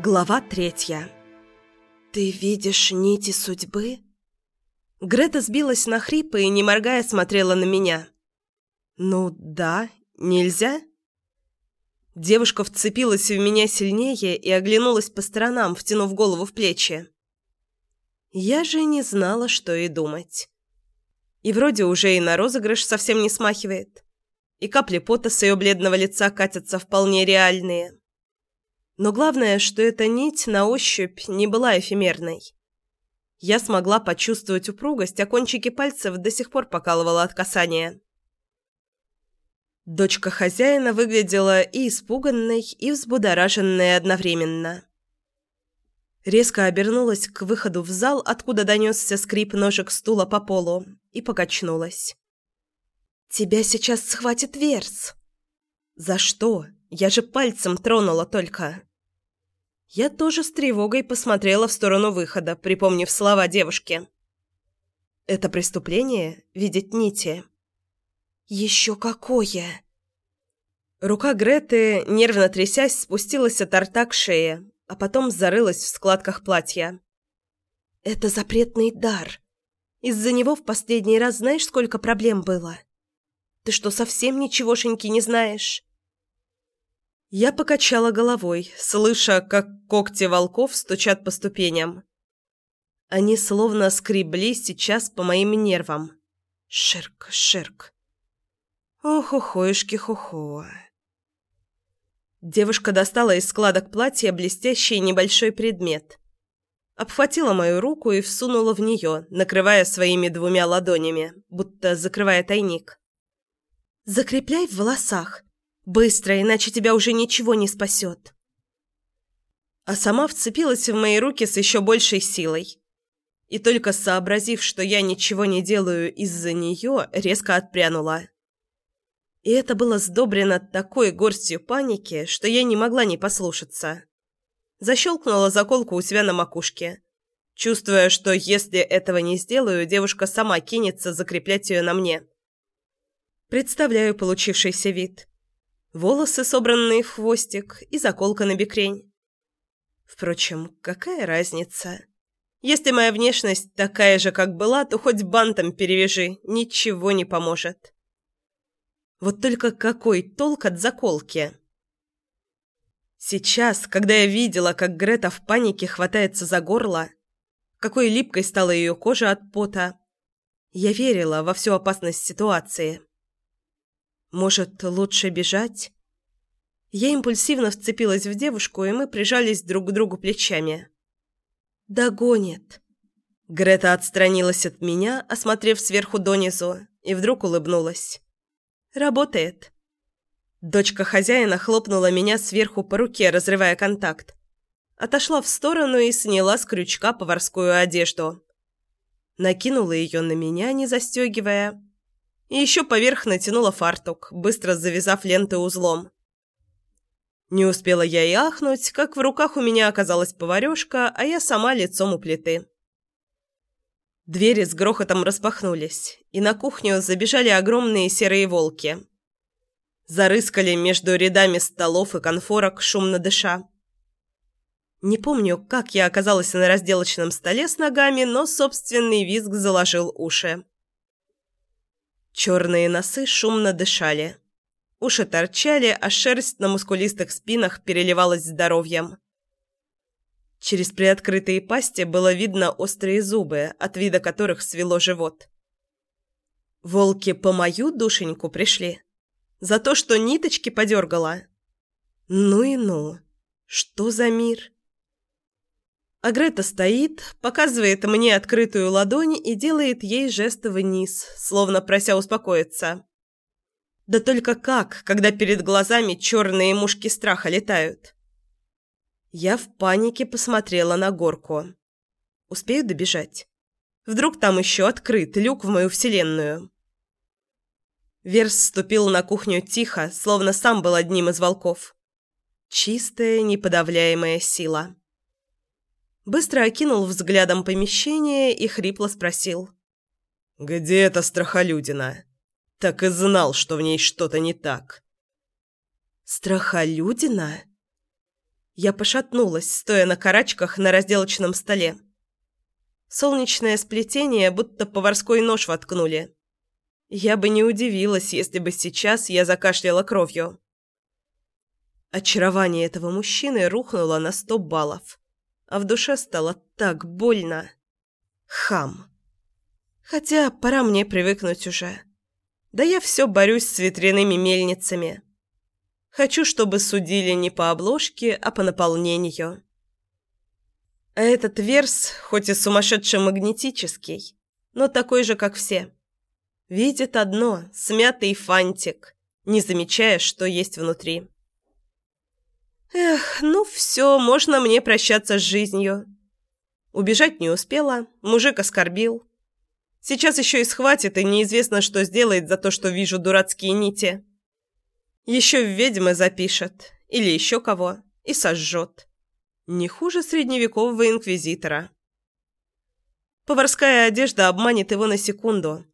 Глава третья. «Ты видишь нити судьбы?» Грета сбилась на хрипы и, не моргая, смотрела на меня. «Ну да, нельзя?» Девушка вцепилась в меня сильнее и оглянулась по сторонам, втянув голову в плечи. Я же не знала, что и думать. И вроде уже и на розыгрыш совсем не смахивает. И капли пота с ее бледного лица катятся вполне реальные. Но главное, что эта нить на ощупь не была эфемерной. Я смогла почувствовать упругость, а кончики пальцев до сих пор покалывала от касания. Дочка хозяина выглядела и испуганной, и взбудораженной одновременно. Резко обернулась к выходу в зал, откуда донесся скрип ножек стула по полу, и покачнулась. «Тебя сейчас схватит Верс!» «За что? Я же пальцем тронула только!» Я тоже с тревогой посмотрела в сторону выхода, припомнив слова девушки. «Это преступление — видеть нити?» «Еще какое!» Рука Греты, нервно трясясь, спустилась от рта к шее, а потом зарылась в складках платья. «Это запретный дар. Из-за него в последний раз знаешь, сколько проблем было? Ты что, совсем ничегошеньки не знаешь?» Я покачала головой, слыша, как когти волков стучат по ступеням. Они словно скребли сейчас по моим нервам. Ширк, ширк. Ох-охоюшки-хо-хо. Девушка достала из складок платья блестящий небольшой предмет. Обхватила мою руку и всунула в нее, накрывая своими двумя ладонями, будто закрывая тайник. «Закрепляй в волосах. Быстро, иначе тебя уже ничего не спасет. А сама вцепилась в мои руки с еще большей силой. И только сообразив, что я ничего не делаю из-за нее, резко отпрянула. И это было сдобрено такой горстью паники, что я не могла не послушаться. Защелкнула заколку у себя на макушке, чувствуя, что если этого не сделаю, девушка сама кинется закреплять ее на мне. Представляю получившийся вид волосы, собранные в хвостик, и заколка на бекрень. Впрочем, какая разница? Если моя внешность такая же, как была, то хоть бантом перевяжи, ничего не поможет. Вот только какой толк от заколки? Сейчас, когда я видела, как Грета в панике хватается за горло, какой липкой стала ее кожа от пота, я верила во всю опасность ситуации. Может, лучше бежать? Я импульсивно вцепилась в девушку, и мы прижались друг к другу плечами. «Догонит!» Грета отстранилась от меня, осмотрев сверху донизу, и вдруг улыбнулась. «Работает!» Дочка хозяина хлопнула меня сверху по руке, разрывая контакт. Отошла в сторону и сняла с крючка поварскую одежду. Накинула ее на меня, не застегивая, и еще поверх натянула фартук, быстро завязав ленты узлом. Не успела я и ахнуть, как в руках у меня оказалась поварешка, а я сама лицом у плиты. Двери с грохотом распахнулись, и на кухню забежали огромные серые волки. Зарыскали между рядами столов и конфорок, шумно дыша. Не помню, как я оказалась на разделочном столе с ногами, но собственный визг заложил уши. Черные носы шумно дышали. Уши торчали, а шерсть на мускулистых спинах переливалась здоровьем. Через приоткрытые пасти было видно острые зубы, от вида которых свело живот. Волки по мою душеньку пришли. За то, что ниточки подергала. Ну и ну. Что за мир? А Грета стоит, показывает мне открытую ладонь и делает ей жест вниз, словно прося успокоиться. Да только как, когда перед глазами черные мушки страха летают? Я в панике посмотрела на горку. Успею добежать? Вдруг там еще открыт люк в мою вселенную? Верс вступил на кухню тихо, словно сам был одним из волков. Чистая, неподавляемая сила быстро окинул взглядом помещение и хрипло спросил. «Где эта страхолюдина? Так и знал, что в ней что-то не так». «Страхолюдина?» Я пошатнулась, стоя на карачках на разделочном столе. Солнечное сплетение будто поварской нож воткнули. Я бы не удивилась, если бы сейчас я закашляла кровью. Очарование этого мужчины рухнуло на сто баллов, а в душе стало так больно. Хам. Хотя пора мне привыкнуть уже. Да я все борюсь с ветряными мельницами. Хочу, чтобы судили не по обложке, а по наполнению. А этот верс, хоть и сумасшедший магнетический, но такой же, как все. Видит одно – смятый фантик, не замечая, что есть внутри. Эх, ну все, можно мне прощаться с жизнью. Убежать не успела, мужик оскорбил. Сейчас еще и схватит, и неизвестно, что сделает за то, что вижу дурацкие нити. Еще ведьмы запишет. Или еще кого. И сожжет. Не хуже средневекового инквизитора. Поварская одежда обманет его на секунду.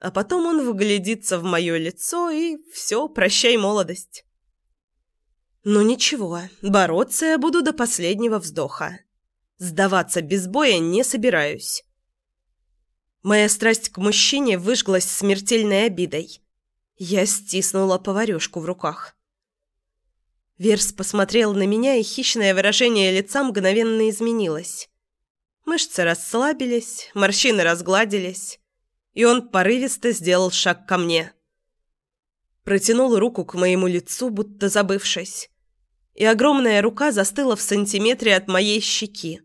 А потом он вглядится в мое лицо, и все, прощай молодость. Но ничего, бороться я буду до последнего вздоха. Сдаваться без боя не собираюсь. Моя страсть к мужчине выжглась смертельной обидой. Я стиснула поварёшку в руках. Верс посмотрел на меня, и хищное выражение лица мгновенно изменилось. Мышцы расслабились, морщины разгладились, и он порывисто сделал шаг ко мне. Протянул руку к моему лицу, будто забывшись, и огромная рука застыла в сантиметре от моей щеки,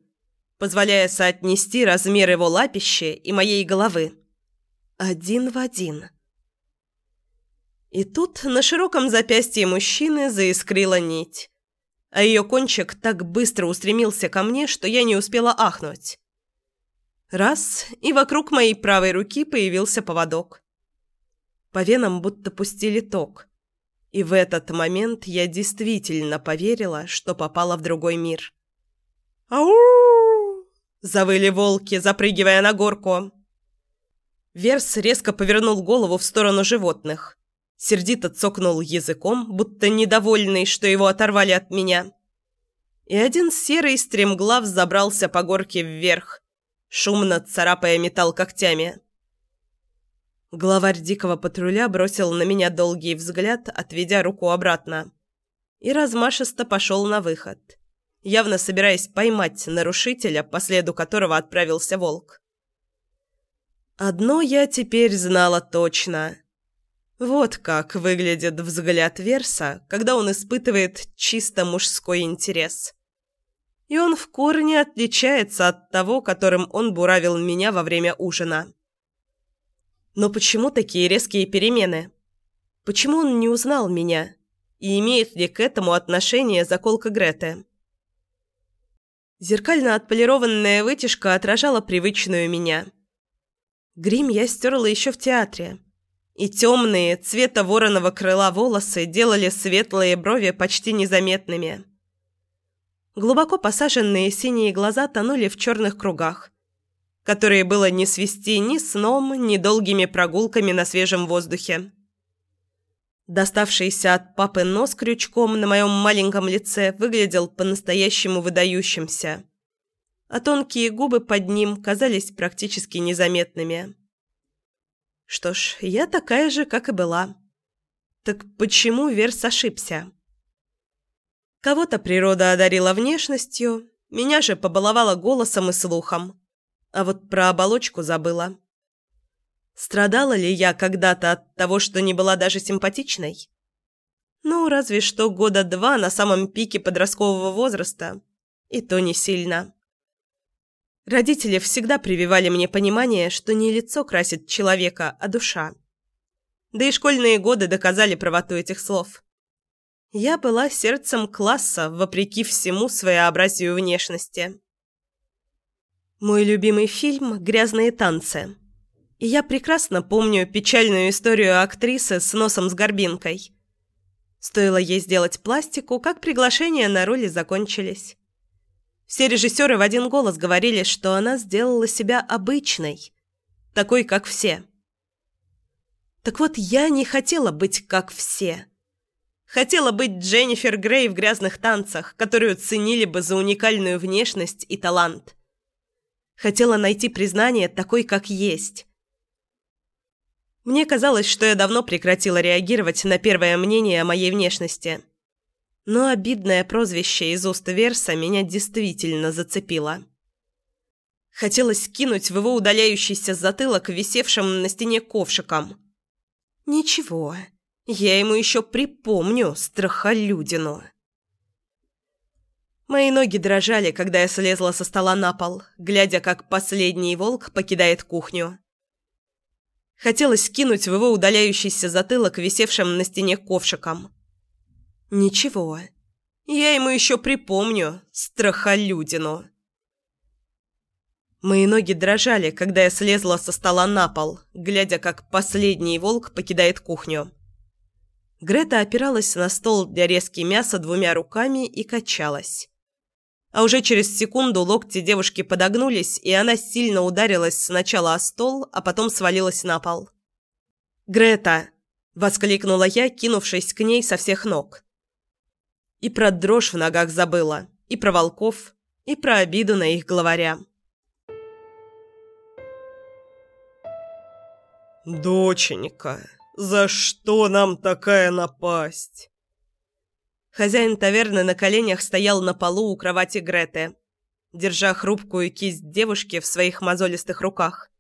позволяя соотнести размер его лапища и моей головы. Один в один. И тут на широком запястье мужчины заискрила нить. А ее кончик так быстро устремился ко мне, что я не успела ахнуть. Раз, и вокруг моей правой руки появился поводок. По венам будто пустили ток. И в этот момент я действительно поверила, что попала в другой мир. «Ау!» – завыли волки, запрыгивая на горку. Верс резко повернул голову в сторону животных сердито цокнул языком, будто недовольный, что его оторвали от меня. И один серый стремглав забрался по горке вверх, шумно царапая металл когтями. Главарь дикого патруля бросил на меня долгий взгляд, отведя руку обратно, и размашисто пошел на выход, явно собираясь поймать нарушителя, по следу которого отправился волк. Одно я теперь знала точно — вот как выглядит взгляд Верса, когда он испытывает чисто мужской интерес. И он в корне отличается от того, которым он буравил меня во время ужина. Но почему такие резкие перемены? Почему он не узнал меня? И имеет ли к этому отношение заколка Греты? Зеркально отполированная вытяжка отражала привычную меня. Грим я стерла еще в театре и темные, цвета вороного крыла волосы делали светлые брови почти незаметными. Глубоко посаженные синие глаза тонули в черных кругах, которые было не свести ни сном, ни долгими прогулками на свежем воздухе. Доставшийся от папы нос крючком на моем маленьком лице выглядел по-настоящему выдающимся, а тонкие губы под ним казались практически незаметными. Что ж, я такая же, как и была. Так почему Верс ошибся? Кого-то природа одарила внешностью, меня же побаловала голосом и слухом. А вот про оболочку забыла. Страдала ли я когда-то от того, что не была даже симпатичной? Ну, разве что года два на самом пике подросткового возраста. И то не сильно. Родители всегда прививали мне понимание, что не лицо красит человека, а душа. Да и школьные годы доказали правоту этих слов. Я была сердцем класса, вопреки всему своеобразию внешности. Мой любимый фильм «Грязные танцы». И я прекрасно помню печальную историю актрисы с носом с горбинкой. Стоило ей сделать пластику, как приглашения на роли закончились. Все режиссеры в один голос говорили, что она сделала себя обычной, такой, как все. Так вот, я не хотела быть как все. Хотела быть Дженнифер Грей в грязных танцах, которую ценили бы за уникальную внешность и талант. Хотела найти признание такой, как есть. Мне казалось, что я давно прекратила реагировать на первое мнение о моей внешности. Но обидное прозвище из уст Верса меня действительно зацепило. Хотелось кинуть в его удаляющийся затылок, висевшим на стене ковшиком. «Ничего, я ему еще припомню страхолюдину». Мои ноги дрожали, когда я слезла со стола на пол, глядя, как последний волк покидает кухню. Хотелось кинуть в его удаляющийся затылок, висевшим на стене ковшиком. «Ничего, я ему еще припомню страхолюдину». Мои ноги дрожали, когда я слезла со стола на пол, глядя, как последний волк покидает кухню. Грета опиралась на стол для резки мяса двумя руками и качалась. А уже через секунду локти девушки подогнулись, и она сильно ударилась сначала о стол, а потом свалилась на пол. «Грета!» – воскликнула я, кинувшись к ней со всех ног. И про дрожь в ногах забыла, и про волков, и про обиду на их главаря. «Доченька, за что нам такая напасть?» Хозяин таверны на коленях стоял на полу у кровати Греты, держа хрупкую кисть девушки в своих мозолистых руках.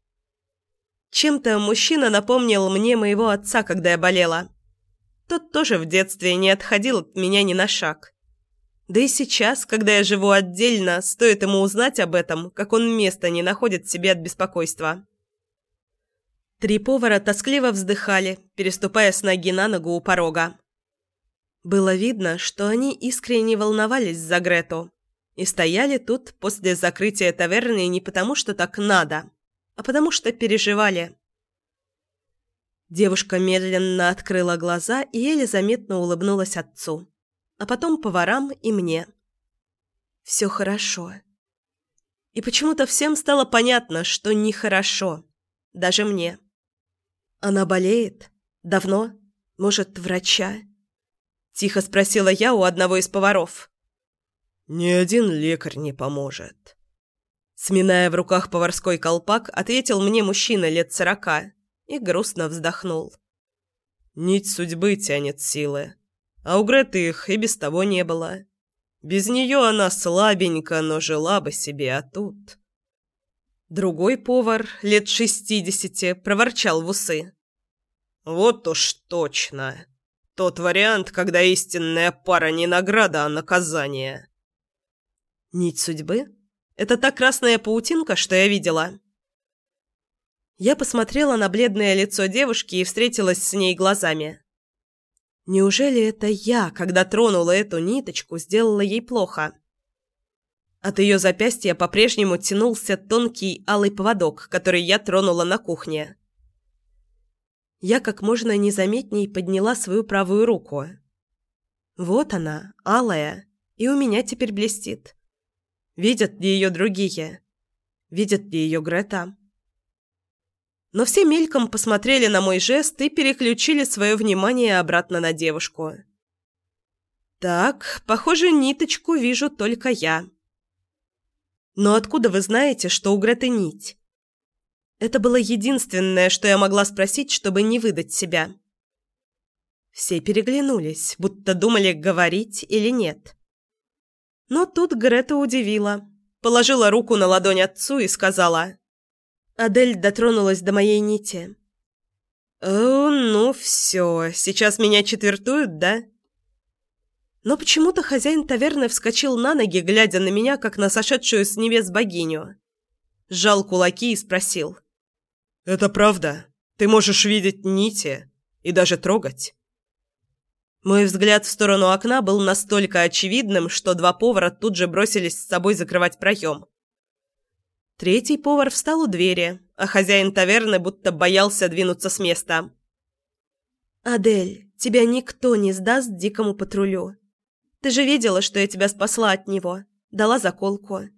Чем-то мужчина напомнил мне моего отца, когда я болела. Тот тоже в детстве не отходил от меня ни на шаг. Да и сейчас, когда я живу отдельно, стоит ему узнать об этом, как он места не находит себе от беспокойства. Три повара тоскливо вздыхали, переступая с ноги на ногу у порога. Было видно, что они искренне волновались за Грету и стояли тут после закрытия таверны не потому, что так надо, а потому что переживали. Девушка медленно открыла глаза и еле заметно улыбнулась отцу, а потом поварам и мне. «Все хорошо». И почему-то всем стало понятно, что нехорошо, даже мне. «Она болеет? Давно? Может, врача?» Тихо спросила я у одного из поваров. «Ни один лекарь не поможет». Сминая в руках поварской колпак, ответил мне мужчина лет сорока и грустно вздохнул. «Нить судьбы тянет силы, а у Греты их и без того не было. Без нее она слабенько, но жила бы себе, а тут...» Другой повар, лет шестидесяти, проворчал в усы. «Вот уж точно. Тот вариант, когда истинная пара не награда, а наказание». «Нить судьбы? Это та красная паутинка, что я видела?» Я посмотрела на бледное лицо девушки и встретилась с ней глазами. Неужели это я, когда тронула эту ниточку, сделала ей плохо? От ее запястья по-прежнему тянулся тонкий алый поводок, который я тронула на кухне. Я как можно незаметней подняла свою правую руку. Вот она, алая, и у меня теперь блестит. Видят ли ее другие? Видят ли ее Грета? Но все мельком посмотрели на мой жест и переключили свое внимание обратно на девушку. Так, похоже, ниточку вижу только я. Но откуда вы знаете, что у Греты нить? Это было единственное, что я могла спросить, чтобы не выдать себя. Все переглянулись, будто думали, говорить или нет. Но тут Грета удивила. Положила руку на ладонь отцу и сказала. Адель дотронулась до моей нити. «О, ну все, сейчас меня четвертуют, да?» Но почему-то хозяин таверны вскочил на ноги, глядя на меня, как на сошедшую с небес богиню. Сжал кулаки и спросил. «Это правда? Ты можешь видеть нити и даже трогать?» Мой взгляд в сторону окна был настолько очевидным, что два повара тут же бросились с собой закрывать проем. Третий повар встал у двери, а хозяин таверны будто боялся двинуться с места. «Адель, тебя никто не сдаст дикому патрулю. Ты же видела, что я тебя спасла от него. Дала заколку».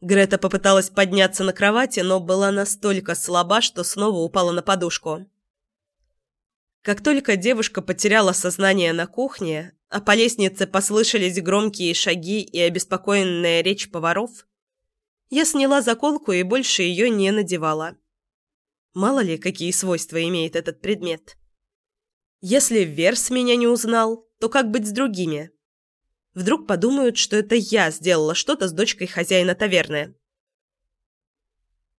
Грета попыталась подняться на кровати, но была настолько слаба, что снова упала на подушку. Как только девушка потеряла сознание на кухне, а по лестнице послышались громкие шаги и обеспокоенная речь поваров, я сняла заколку и больше ее не надевала. Мало ли, какие свойства имеет этот предмет. Если Верс меня не узнал, то как быть с другими? Вдруг подумают, что это я сделала что-то с дочкой хозяина таверны.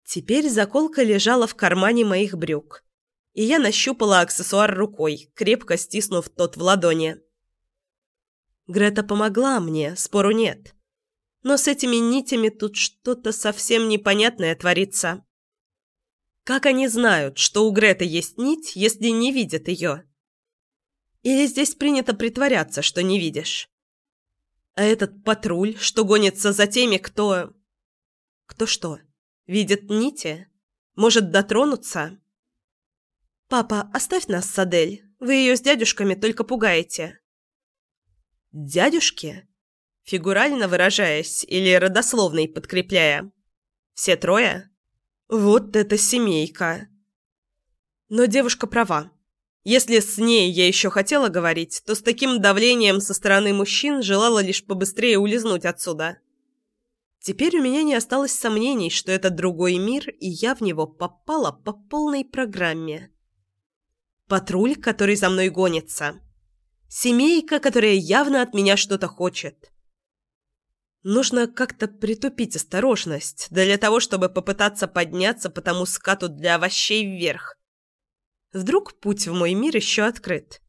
Теперь заколка лежала в кармане моих брюк, и я нащупала аксессуар рукой, крепко стиснув тот в ладони. Грета помогла мне, спору нет. Но с этими нитями тут что-то совсем непонятное творится. Как они знают, что у Греты есть нить, если не видят ее? Или здесь принято притворяться, что не видишь? А этот патруль, что гонится за теми, кто... Кто что? Видит нити? Может дотронуться? «Папа, оставь нас с Адель. Вы ее с дядюшками только пугаете». «Дядюшки?» Фигурально выражаясь или родословной подкрепляя. «Все трое?» «Вот это семейка!» Но девушка права. Если с ней я еще хотела говорить, то с таким давлением со стороны мужчин желала лишь побыстрее улизнуть отсюда. Теперь у меня не осталось сомнений, что это другой мир, и я в него попала по полной программе. Патруль, который за мной гонится. Семейка, которая явно от меня что-то хочет. Нужно как-то притупить осторожность, для того, чтобы попытаться подняться по тому скату для овощей вверх. Вдруг путь в мой мир еще открыт.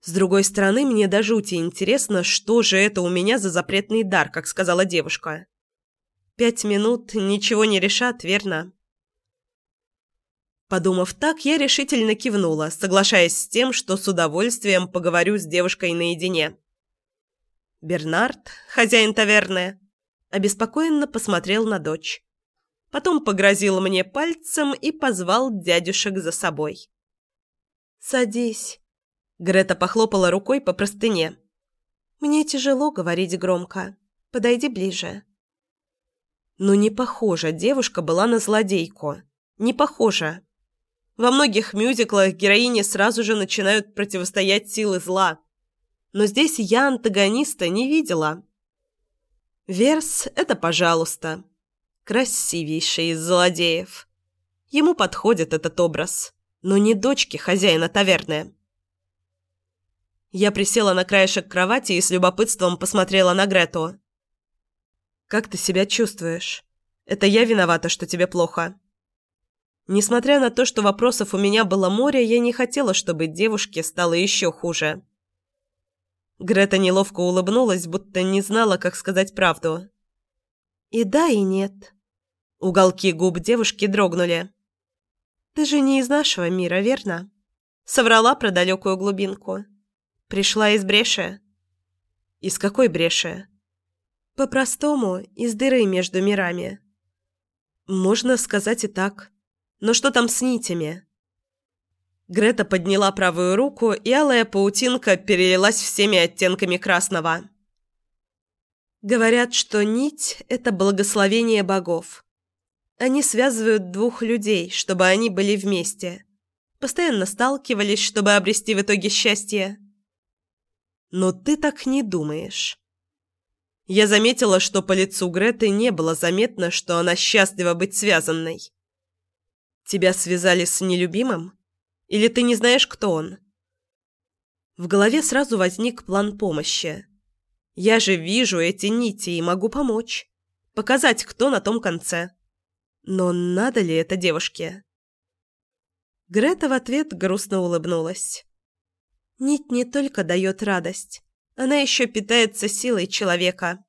С другой стороны, мне до жути интересно, что же это у меня за запретный дар, как сказала девушка. Пять минут ничего не решат, верно? Подумав так, я решительно кивнула, соглашаясь с тем, что с удовольствием поговорю с девушкой наедине. Бернард, хозяин таверны, обеспокоенно посмотрел на дочь. Потом погрозил мне пальцем и позвал дядюшек за собой. «Садись». Грета похлопала рукой по простыне. «Мне тяжело говорить громко. Подойди ближе». Но не похожа девушка была на злодейку. Не похожа. Во многих мюзиклах героини сразу же начинают противостоять силы зла. Но здесь я антагониста не видела. Верс – это пожалуйста. Красивейший из злодеев. Ему подходит этот образ, но не дочки хозяина таверны. Я присела на краешек кровати и с любопытством посмотрела на Грету. «Как ты себя чувствуешь? Это я виновата, что тебе плохо?» Несмотря на то, что вопросов у меня было море, я не хотела, чтобы девушке стало еще хуже. Грета неловко улыбнулась, будто не знала, как сказать правду. «И да, и нет». Уголки губ девушки дрогнули. «Ты же не из нашего мира, верно?» Соврала про далекую глубинку. «Пришла из бреши?» «Из какой бреши?» «По-простому, из дыры между мирами». «Можно сказать и так». Но что там с нитями? Грета подняла правую руку, и алая паутинка перелилась всеми оттенками красного. Говорят, что нить – это благословение богов. Они связывают двух людей, чтобы они были вместе. Постоянно сталкивались, чтобы обрести в итоге счастье. Но ты так не думаешь. Я заметила, что по лицу Греты не было заметно, что она счастлива быть связанной. Тебя связали с нелюбимым? Или ты не знаешь, кто он?» В голове сразу возник план помощи. «Я же вижу эти нити и могу помочь. Показать, кто на том конце. Но надо ли это девушке?» Грета в ответ грустно улыбнулась. «Нить не только дает радость, она еще питается силой человека.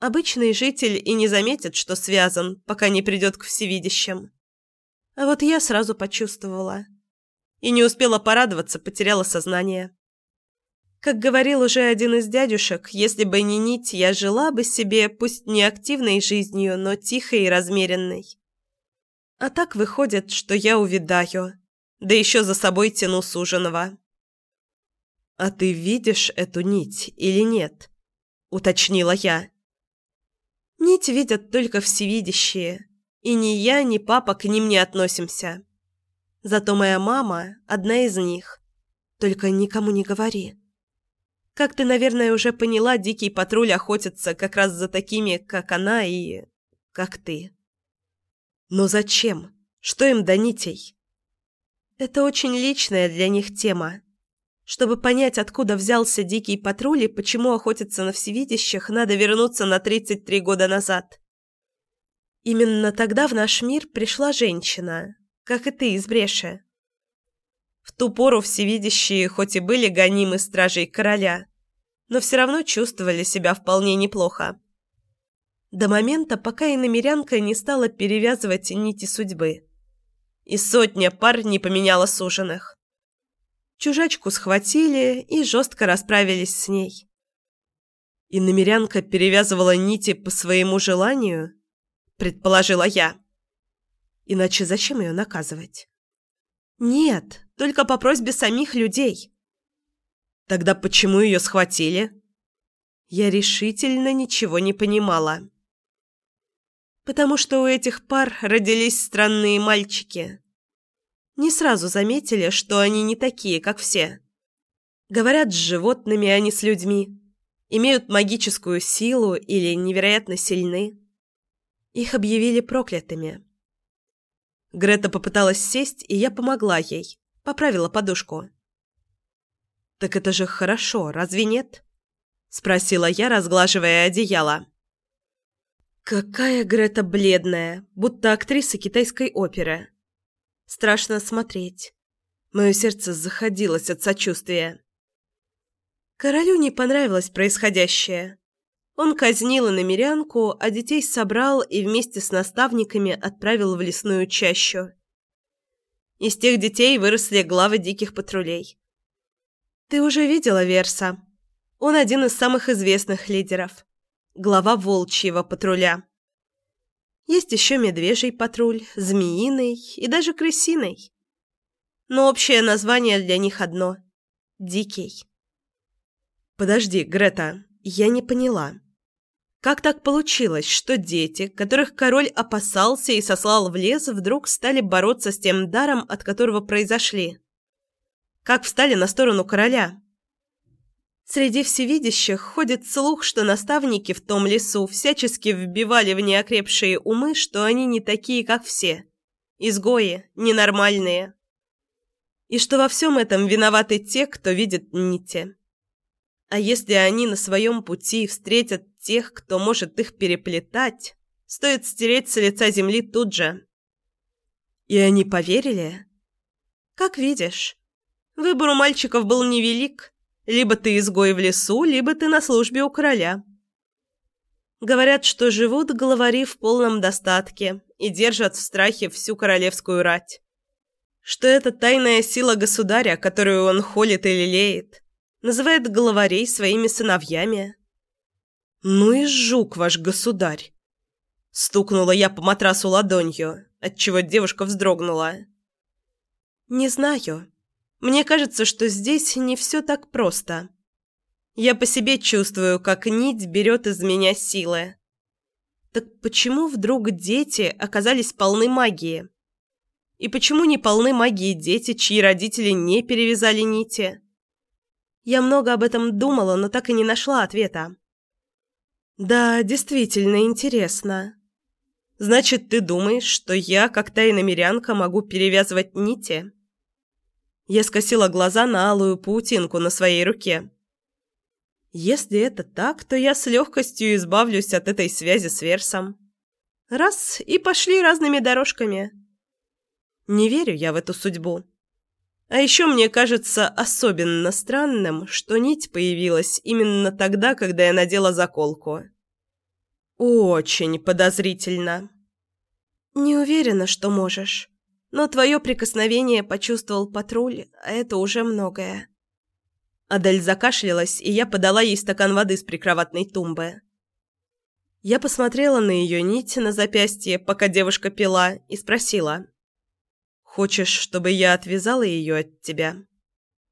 Обычный житель и не заметит, что связан, пока не придет к всевидящим. А вот я сразу почувствовала. И не успела порадоваться, потеряла сознание. Как говорил уже один из дядюшек, если бы не нить, я жила бы себе, пусть не активной жизнью, но тихой и размеренной. А так выходит, что я увядаю, да еще за собой тяну суженого. «А ты видишь эту нить или нет?» – уточнила я. «Нить видят только всевидящие. И ни я, ни папа к ним не относимся. Зато моя мама – одна из них. Только никому не говори. Как ты, наверное, уже поняла, дикий патруль охотится как раз за такими, как она и... как ты. Но зачем? Что им до нитей? Это очень личная для них тема. Чтобы понять, откуда взялся дикий патруль и почему охотиться на всевидящих, надо вернуться на 33 года назад. Именно тогда в наш мир пришла женщина, как и ты из Бреши. В ту пору всевидящие хоть и были гонимы стражей короля, но все равно чувствовали себя вполне неплохо. До момента, пока и намерянка не стала перевязывать нити судьбы. И сотня пар не поменяла суженых. Чужачку схватили и жестко расправились с ней. И намерянка перевязывала нити по своему желанию, предположила я. Иначе зачем ее наказывать? Нет, только по просьбе самих людей. Тогда почему ее схватили? Я решительно ничего не понимала. Потому что у этих пар родились странные мальчики. Не сразу заметили, что они не такие, как все. Говорят с животными, а не с людьми. Имеют магическую силу или невероятно сильны. Их объявили проклятыми. Грета попыталась сесть, и я помогла ей. Поправила подушку. «Так это же хорошо, разве нет?» Спросила я, разглаживая одеяло. Какая Грета бледная, будто актриса китайской оперы. Страшно смотреть. Мое сердце заходилось от сочувствия. Королю не понравилось происходящее. Он казнил намерянку, а детей собрал и вместе с наставниками отправил в лесную чащу. Из тех детей выросли главы диких патрулей. Ты уже видела Верса. Он один из самых известных лидеров. Глава волчьего патруля. Есть еще медвежий патруль, змеиный и даже крысиный. Но общее название для них одно – «Дикий». Подожди, Грета, я не поняла. Как так получилось, что дети, которых король опасался и сослал в лес, вдруг стали бороться с тем даром, от которого произошли? Как встали на сторону короля? Среди всевидящих ходит слух, что наставники в том лесу всячески вбивали в неокрепшие умы, что они не такие, как все. Изгои, ненормальные. И что во всем этом виноваты те, кто видит нити. А если они на своем пути встретят тех, кто может их переплетать, стоит стереть с лица земли тут же. И они поверили? Как видишь, выбор у мальчиков был невелик. Либо ты изгой в лесу, либо ты на службе у короля. Говорят, что живут главари в полном достатке и держат в страхе всю королевскую рать. Что это тайная сила государя, которую он холит и лелеет, называет главарей своими сыновьями. «Ну и жук ваш государь!» Стукнула я по матрасу ладонью, отчего девушка вздрогнула. «Не знаю. Мне кажется, что здесь не все так просто. Я по себе чувствую, как нить берет из меня силы. Так почему вдруг дети оказались полны магии? И почему не полны магии дети, чьи родители не перевязали нити? Я много об этом думала, но так и не нашла ответа. «Да, действительно интересно. Значит, ты думаешь, что я, как тайномерянка, могу перевязывать нити?» Я скосила глаза на алую паутинку на своей руке. «Если это так, то я с легкостью избавлюсь от этой связи с Версом. Раз, и пошли разными дорожками. Не верю я в эту судьбу. А еще мне кажется особенно странным, что нить появилась именно тогда, когда я надела заколку. Очень подозрительно. Не уверена, что можешь. Но твое прикосновение почувствовал патруль, а это уже многое. Адель закашлялась, и я подала ей стакан воды с прикроватной тумбы. Я посмотрела на ее нить на запястье, пока девушка пила, и спросила. Хочешь, чтобы я отвязала ее от тебя?»